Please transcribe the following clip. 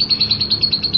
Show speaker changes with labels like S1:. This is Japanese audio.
S1: フフフフ。